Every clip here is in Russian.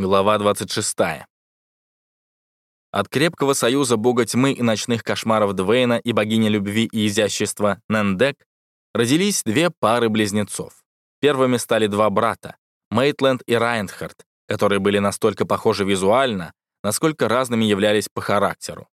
Глава 26. От крепкого союза бога тьмы и ночных кошмаров Двейна и богини любви и изящества Нендек родились две пары близнецов. Первыми стали два брата, Мейтленд и Райнхард, которые были настолько похожи визуально, насколько разными являлись по характеру.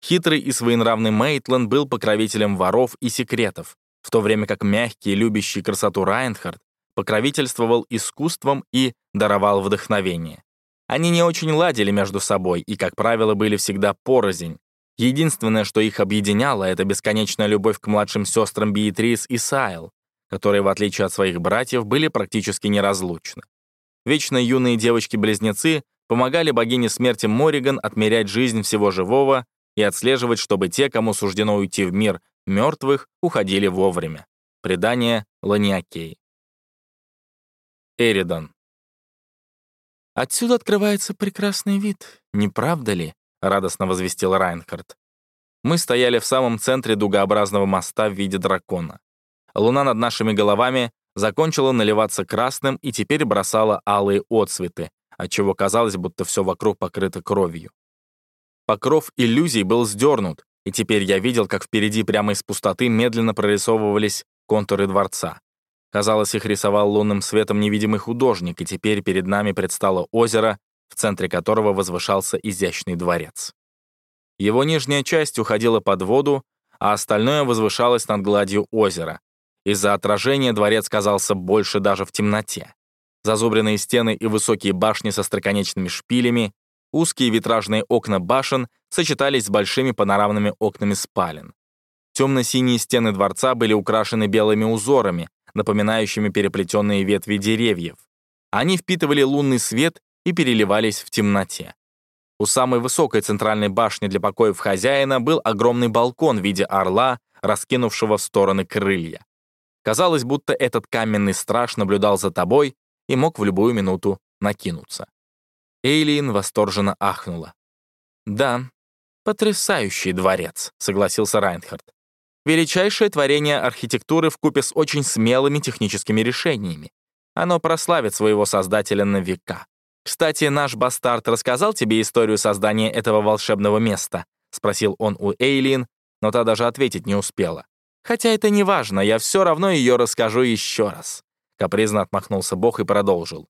Хитрый и своенравный Мейтленд был покровителем воров и секретов, в то время как мягкий и любящий красоту Райнхард покровительствовал искусством и даровал вдохновение. Они не очень ладили между собой и, как правило, были всегда порознь. Единственное, что их объединяло, это бесконечная любовь к младшим сестрам Биетрис и Сайл, которые, в отличие от своих братьев, были практически неразлучны. Вечно юные девочки-близнецы помогали богине смерти Мориган отмерять жизнь всего живого и отслеживать, чтобы те, кому суждено уйти в мир мертвых, уходили вовремя. Предание Ланиакей. Эридан. «Отсюда открывается прекрасный вид, не правда ли?» — радостно возвестил Райнхард. Мы стояли в самом центре дугообразного моста в виде дракона. Луна над нашими головами закончила наливаться красным и теперь бросала алые отцветы, отчего казалось, будто все вокруг покрыто кровью. Покров иллюзий был сдернут, и теперь я видел, как впереди прямо из пустоты медленно прорисовывались контуры дворца. Казалось, их рисовал лунным светом невидимый художник, и теперь перед нами предстало озеро, в центре которого возвышался изящный дворец. Его нижняя часть уходила под воду, а остальное возвышалось над гладью озера. Из-за отражения дворец казался больше даже в темноте. Зазубренные стены и высокие башни со строконечными шпилями, узкие витражные окна башен сочетались с большими панорамными окнами спален. Темно-синие стены дворца были украшены белыми узорами, напоминающими переплетенные ветви деревьев. Они впитывали лунный свет и переливались в темноте. У самой высокой центральной башни для покоев хозяина был огромный балкон в виде орла, раскинувшего в стороны крылья. Казалось, будто этот каменный страж наблюдал за тобой и мог в любую минуту накинуться. Эйлин восторженно ахнула. «Да, потрясающий дворец», — согласился Райнхард. Величайшее творение архитектуры в купе с очень смелыми техническими решениями. Оно прославит своего создателя на века. «Кстати, наш бастард рассказал тебе историю создания этого волшебного места?» — спросил он у Эйлин, но та даже ответить не успела. «Хотя это не важно, я все равно ее расскажу еще раз». Капризно отмахнулся Бог и продолжил.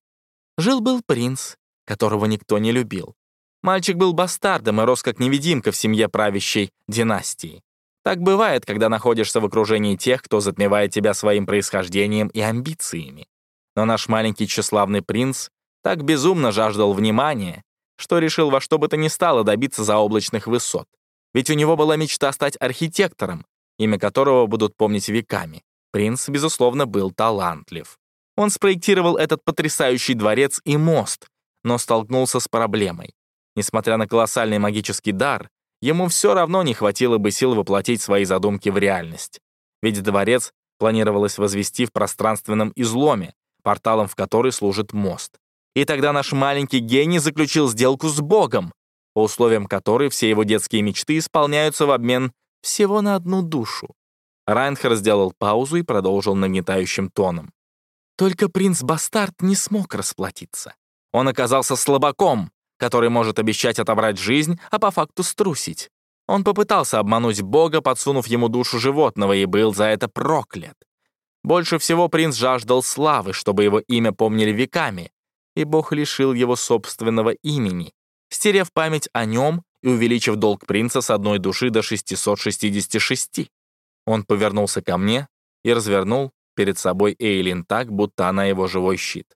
Жил-был принц, которого никто не любил. Мальчик был бастардом и рос как невидимка в семье правящей династии. Так бывает, когда находишься в окружении тех, кто затмевает тебя своим происхождением и амбициями. Но наш маленький тщеславный принц так безумно жаждал внимания, что решил во что бы то ни стало добиться заоблачных высот. Ведь у него была мечта стать архитектором, имя которого будут помнить веками. Принц, безусловно, был талантлив. Он спроектировал этот потрясающий дворец и мост, но столкнулся с проблемой. Несмотря на колоссальный магический дар, ему все равно не хватило бы сил воплотить свои задумки в реальность. Ведь дворец планировалось возвести в пространственном изломе, порталом в который служит мост. И тогда наш маленький гений заключил сделку с Богом, по условиям которой все его детские мечты исполняются в обмен всего на одну душу. Райнхер сделал паузу и продолжил нагнетающим тоном. Только принц-бастард не смог расплатиться. Он оказался слабаком, который может обещать отобрать жизнь, а по факту струсить. Он попытался обмануть Бога, подсунув ему душу животного, и был за это проклят. Больше всего принц жаждал славы, чтобы его имя помнили веками, и Бог лишил его собственного имени, стерев память о нем и увеличив долг принца с одной души до 666. Он повернулся ко мне и развернул перед собой Эйлин так, будто она его живой щит.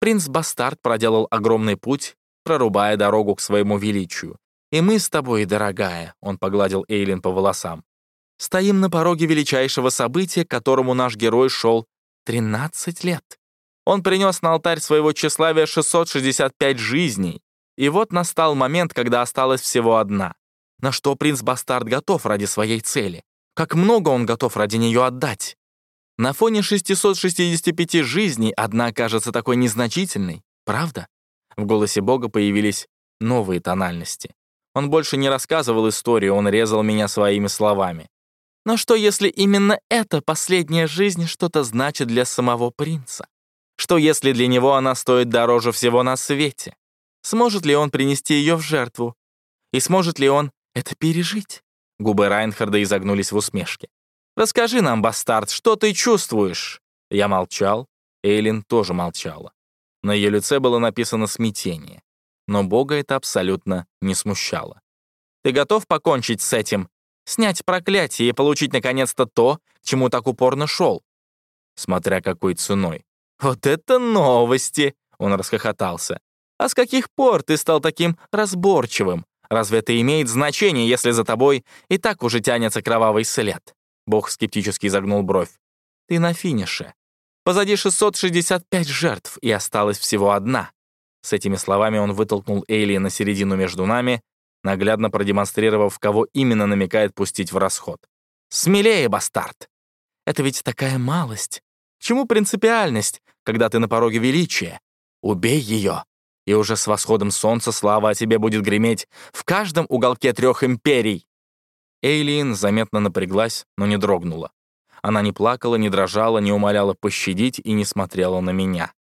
Принц-бастард проделал огромный путь прорубая дорогу к своему величию. «И мы с тобой, дорогая», — он погладил Эйлин по волосам, «стоим на пороге величайшего события, к которому наш герой шел 13 лет. Он принес на алтарь своего тщеславия 665 жизней. И вот настал момент, когда осталась всего одна. На что принц-бастард готов ради своей цели? Как много он готов ради нее отдать? На фоне 665 жизней одна кажется такой незначительной, правда? В голосе Бога появились новые тональности. Он больше не рассказывал историю, он резал меня своими словами. Но что, если именно эта последняя жизнь что-то значит для самого принца? Что, если для него она стоит дороже всего на свете? Сможет ли он принести ее в жертву? И сможет ли он это пережить?» Губы Райнхарда изогнулись в усмешке. «Расскажи нам, бастард, что ты чувствуешь?» Я молчал, Эйлин тоже молчала. На ее лице было написано смятение. Но Бога это абсолютно не смущало. «Ты готов покончить с этим? Снять проклятие и получить наконец-то то, к чему так упорно шел?» Смотря какой ценой. «Вот это новости!» — он расхохотался. «А с каких пор ты стал таким разборчивым? Разве это имеет значение, если за тобой и так уже тянется кровавый след?» Бог скептически загнул бровь. «Ты на финише. Позади 665 жертв, и осталась всего одна». С этими словами он вытолкнул Эйли на середину между нами, наглядно продемонстрировав, кого именно намекает пустить в расход. «Смелее, бастард! Это ведь такая малость. чему принципиальность, когда ты на пороге величия? Убей ее, и уже с восходом солнца слава о тебе будет греметь в каждом уголке трех империй!» Эйлин заметно напряглась, но не дрогнула. Она не плакала, не дрожала, не умоляла пощадить и не смотрела на меня.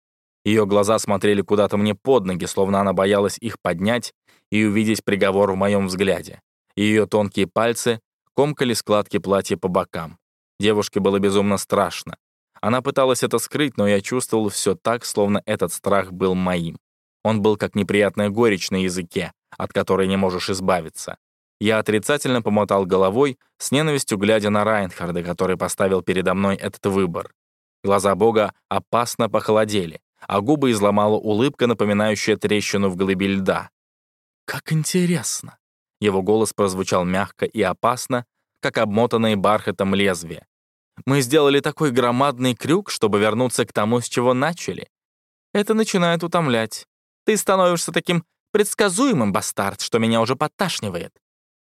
Ее глаза смотрели куда-то мне под ноги, словно она боялась их поднять и увидеть приговор в моем взгляде. Ее тонкие пальцы комкали складки платья по бокам. Девушке было безумно страшно. Она пыталась это скрыть, но я чувствовал все так, словно этот страх был моим. Он был как неприятная горечь на языке, от которой не можешь избавиться. Я отрицательно помотал головой, с ненавистью глядя на Райнхарда, который поставил передо мной этот выбор. Глаза Бога опасно похолодели, а губы изломала улыбка, напоминающая трещину в глыбе льда. «Как интересно!» Его голос прозвучал мягко и опасно, как обмотанное бархатом лезвие. «Мы сделали такой громадный крюк, чтобы вернуться к тому, с чего начали. Это начинает утомлять. Ты становишься таким предсказуемым, бастард, что меня уже подташнивает».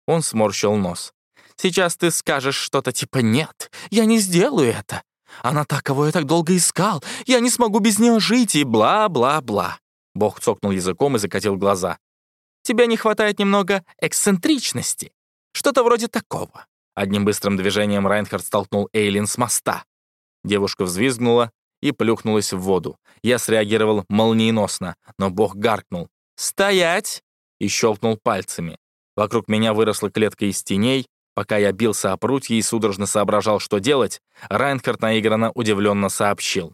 Он сморщил нос. «Сейчас ты скажешь что-то типа «нет, я не сделаю это». Она так, кого я так долго искал, я не смогу без нее жить и бла-бла-бла». Бог цокнул языком и закатил глаза. «Тебе не хватает немного эксцентричности. Что-то вроде такого». Одним быстрым движением Райнхард столкнул Эйлин с моста. Девушка взвизгнула, и плюхнулась в воду. Я среагировал молниеносно, но бог гаркнул «Стоять!» и щелкнул пальцами. Вокруг меня выросла клетка из теней. Пока я бился о прутье и судорожно соображал, что делать, Райнхард наигранно удивленно сообщил.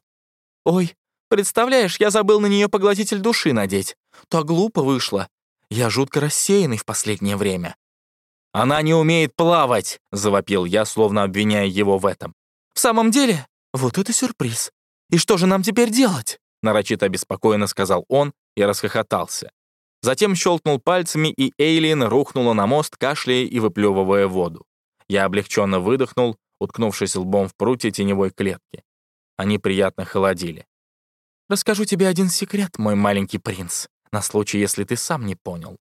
«Ой, представляешь, я забыл на нее поглотитель души надеть. Так глупо вышло. Я жутко рассеянный в последнее время». «Она не умеет плавать!» — завопил я, словно обвиняя его в этом. «В самом деле? Вот это сюрприз. «И что же нам теперь делать?» нарочито обеспокоенно сказал он и расхохотался. Затем щелкнул пальцами, и Эйлин рухнула на мост, кашляя и выплевывая воду. Я облегченно выдохнул, уткнувшись лбом в прутье теневой клетки. Они приятно холодили. «Расскажу тебе один секрет, мой маленький принц, на случай, если ты сам не понял.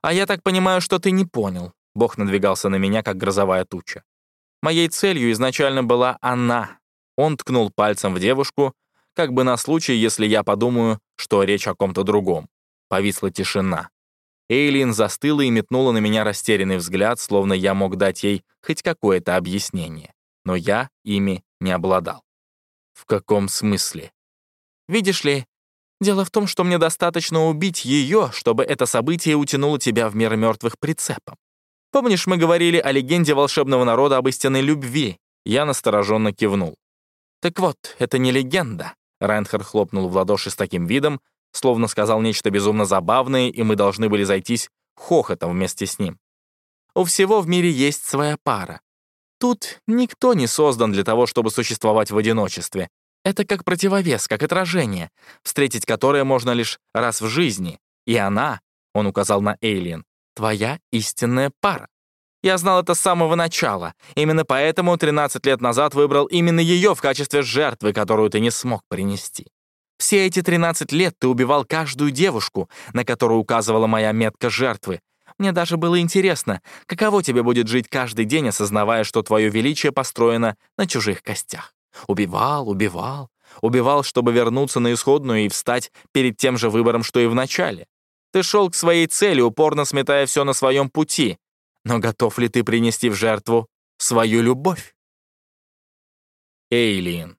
А я так понимаю, что ты не понял». Бог надвигался на меня, как грозовая туча. Моей целью изначально была она, он ткнул пальцем в девушку, как бы на случай, если я подумаю, что речь о ком-то другом. Повисла тишина. Эйлин застыла и метнула на меня растерянный взгляд, словно я мог дать ей хоть какое-то объяснение. Но я ими не обладал. В каком смысле? Видишь ли, дело в том, что мне достаточно убить ее, чтобы это событие утянуло тебя в мир мертвых прицепом. Помнишь, мы говорили о легенде волшебного народа об истинной любви? Я настороженно кивнул. Так вот, это не легенда. Райнхард хлопнул в ладоши с таким видом, словно сказал нечто безумно забавное, и мы должны были зайтись хохотом вместе с ним. У всего в мире есть своя пара. Тут никто не создан для того, чтобы существовать в одиночестве. Это как противовес, как отражение, встретить которое можно лишь раз в жизни. И она, он указал на Эйлин, твоя истинная пара. Я знал это с самого начала. Именно поэтому 13 лет назад выбрал именно ее в качестве жертвы, которую ты не смог принести. Все эти 13 лет ты убивал каждую девушку, на которую указывала моя метка жертвы. Мне даже было интересно, каково тебе будет жить каждый день, осознавая, что твое величие построено на чужих костях. Убивал, убивал, убивал, чтобы вернуться на исходную и встать перед тем же выбором, что и в начале. Ты шел к своей цели, упорно сметая все на своем пути. Но готов ли ты принести в жертву свою любовь? Эйлин.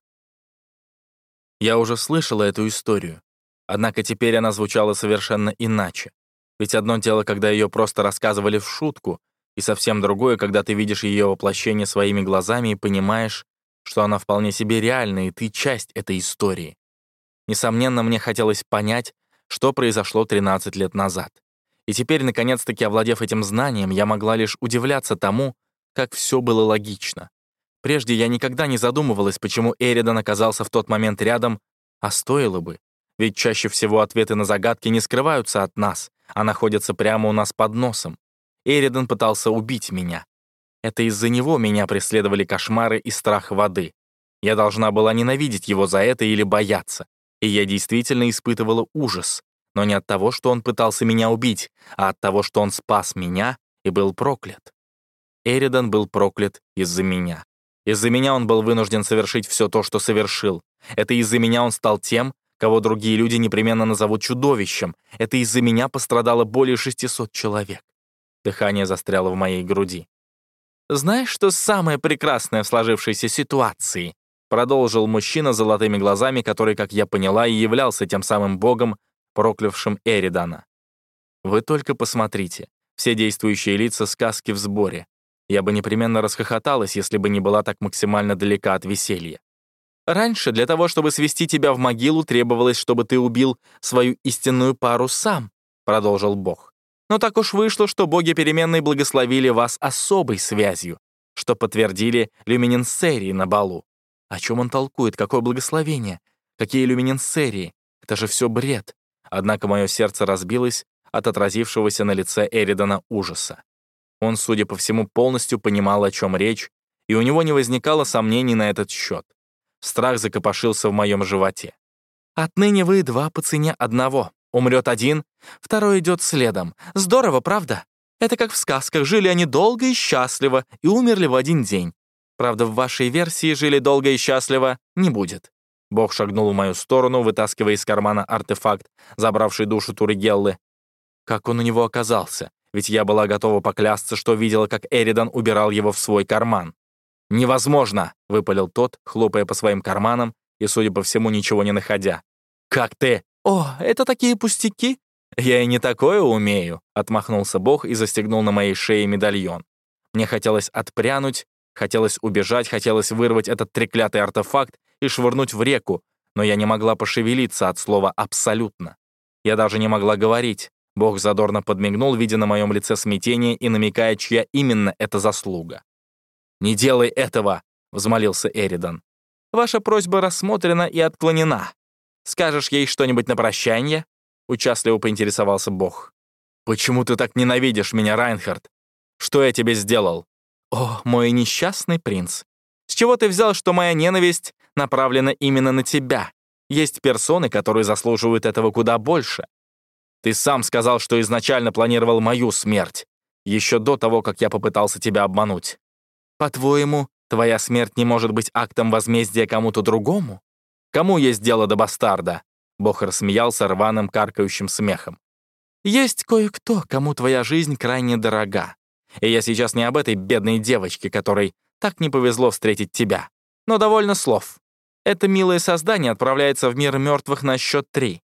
Я уже слышала эту историю. Однако теперь она звучала совершенно иначе. Ведь одно дело, когда ее просто рассказывали в шутку, и совсем другое, когда ты видишь ее воплощение своими глазами и понимаешь, что она вполне себе реальна, и ты часть этой истории. Несомненно, мне хотелось понять, что произошло 13 лет назад. И теперь, наконец-таки, овладев этим знанием, я могла лишь удивляться тому, как все было логично. Прежде я никогда не задумывалась, почему Эридан оказался в тот момент рядом, а стоило бы. Ведь чаще всего ответы на загадки не скрываются от нас, а находятся прямо у нас под носом. Эридан пытался убить меня. Это из-за него меня преследовали кошмары и страх воды. Я должна была ненавидеть его за это или бояться. И я действительно испытывала ужас, но не от того, что он пытался меня убить, а от того, что он спас меня и был проклят. Эридан был проклят из-за меня. Из-за меня он был вынужден совершить все то, что совершил. Это из-за меня он стал тем, кого другие люди непременно назовут чудовищем. Это из-за меня пострадало более 600 человек. Дыхание застряло в моей груди. «Знаешь, что самое прекрасное в сложившейся ситуации?» Продолжил мужчина с золотыми глазами, который, как я поняла, и являлся тем самым богом, проклявшим Эридана. «Вы только посмотрите. Все действующие лица сказки в сборе. Я бы непременно расхохоталась, если бы не была так максимально далека от веселья. Раньше для того, чтобы свести тебя в могилу, требовалось, чтобы ты убил свою истинную пару сам, продолжил Бог. Но так уж вышло, что боги переменной благословили вас особой связью, что подтвердили люминенсерии на балу. О чем он толкует? Какое благословение? Какие люминенсерии? Это же все бред. Однако мое сердце разбилось от отразившегося на лице Эридана ужаса. Он, судя по всему, полностью понимал, о чем речь, и у него не возникало сомнений на этот счет. Страх закопошился в моем животе. «Отныне вы два по цене одного. Умрет один, второй идет следом. Здорово, правда? Это как в сказках. Жили они долго и счастливо и умерли в один день. Правда, в вашей версии «жили долго и счастливо» не будет». Бог шагнул в мою сторону, вытаскивая из кармана артефакт, забравший душу Туригеллы. Как он у него оказался? Ведь я была готова поклясться, что видела, как Эридан убирал его в свой карман. «Невозможно!» — выпалил тот, хлопая по своим карманам и, судя по всему, ничего не находя. «Как ты?» «О, это такие пустяки!» «Я и не такое умею», — отмахнулся Бог и застегнул на моей шее медальон. Мне хотелось отпрянуть, хотелось убежать, хотелось вырвать этот треклятый артефакт и швырнуть в реку, но я не могла пошевелиться от слова «абсолютно». Я даже не могла говорить. Бог задорно подмигнул, видя на моем лице смятение и намекая, чья именно это заслуга. «Не делай этого!» — взмолился Эридан. «Ваша просьба рассмотрена и отклонена. Скажешь ей что-нибудь на прощание?» — участливо поинтересовался Бог. «Почему ты так ненавидишь меня, Райнхард? Что я тебе сделал?» «О, мой несчастный принц! С чего ты взял, что моя ненависть направлена именно на тебя? Есть персоны, которые заслуживают этого куда больше. Ты сам сказал, что изначально планировал мою смерть, еще до того, как я попытался тебя обмануть. По-твоему, твоя смерть не может быть актом возмездия кому-то другому? Кому есть дело до бастарда?» Бог рассмеялся рваным каркающим смехом. «Есть кое-кто, кому твоя жизнь крайне дорога. И я сейчас не об этой бедной девочке, которой так не повезло встретить тебя. Но довольно слов. Это милое создание отправляется в мир мертвых на счет три.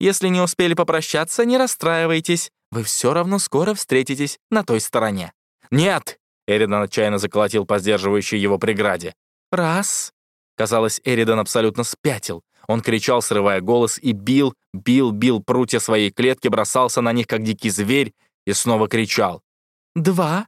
Если не успели попрощаться, не расстраивайтесь. Вы все равно скоро встретитесь на той стороне». «Нет!» — Эридан отчаянно заколотил по сдерживающей его преграде. «Раз». Казалось, Эридан абсолютно спятил. Он кричал, срывая голос, и бил, бил, бил прутья своей клетки, бросался на них, как дикий зверь, и снова кричал. «Два».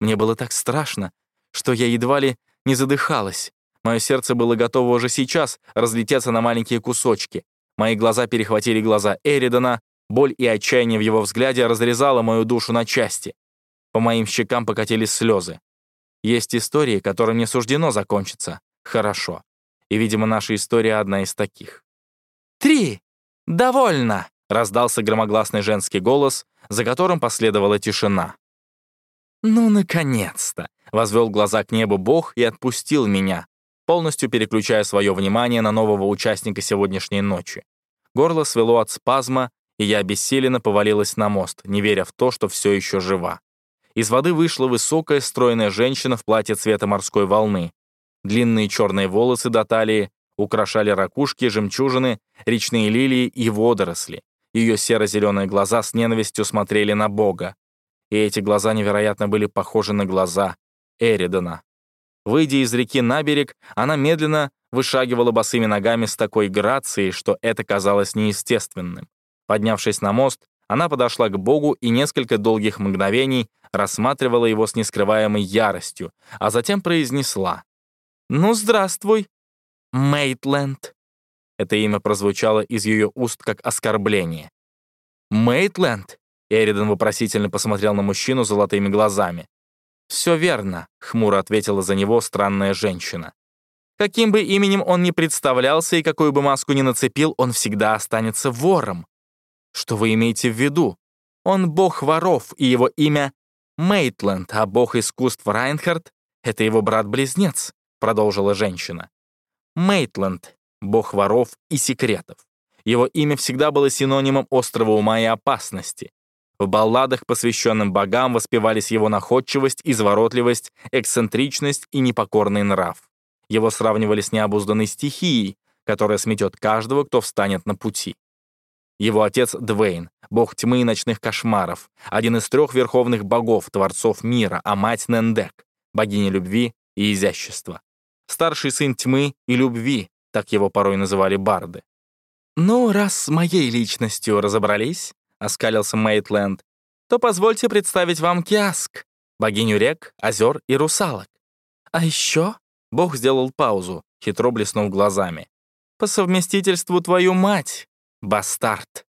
Мне было так страшно, что я едва ли не задыхалась. Мое сердце было готово уже сейчас разлететься на маленькие кусочки. Мои глаза перехватили глаза Эридана, боль и отчаяние в его взгляде разрезало мою душу на части. По моим щекам покатились слезы. Есть истории, которым не суждено закончиться. Хорошо. И, видимо, наша история одна из таких. «Три! Довольно!» — раздался громогласный женский голос, за которым последовала тишина. «Ну, наконец-то!» — возвел глаза к небу Бог и отпустил меня, полностью переключая свое внимание на нового участника сегодняшней ночи. Горло свело от спазма, и я обессиленно повалилась на мост, не веря в то, что все еще жива. Из воды вышла высокая, стройная женщина в платье цвета морской волны. Длинные черные волосы до талии, украшали ракушки, жемчужины, речные лилии и водоросли. Ее серо-зеленые глаза с ненавистью смотрели на Бога. И эти глаза невероятно были похожи на глаза Эридона. Выйдя из реки на берег, она медленно вышагивала босыми ногами с такой грацией, что это казалось неестественным. Поднявшись на мост, она подошла к Богу и несколько долгих мгновений рассматривала его с нескрываемой яростью, а затем произнесла «Ну, здравствуй, Мейтленд». Это имя прозвучало из ее уст как оскорбление. «Мейтленд?» Эридан вопросительно посмотрел на мужчину золотыми глазами. «Все верно», — хмуро ответила за него странная женщина. «Каким бы именем он ни представлялся и какую бы маску ни нацепил, он всегда останется вором. Что вы имеете в виду? Он бог воров, и его имя Мейтленд, а бог искусств Райнхард — это его брат-близнец», — продолжила женщина. Мейтленд — бог воров и секретов. Его имя всегда было синонимом острого ума и опасности. В балладах, посвященных богам, воспевались его находчивость, изворотливость, эксцентричность и непокорный нрав. Его сравнивали с необузданной стихией, которая сметет каждого, кто встанет на пути. Его отец Двейн, бог тьмы и ночных кошмаров, один из трех верховных богов, творцов мира, а мать Нендек, богиня любви и изящества. Старший сын тьмы и любви, так его порой называли барды. «Ну, раз с моей личностью разобрались», — оскалился Мейтленд, «то позвольте представить вам Киаск, богиню рек, озер и русалок. А еще...» — бог сделал паузу, хитро блеснув глазами. «По совместительству твою мать, бастард».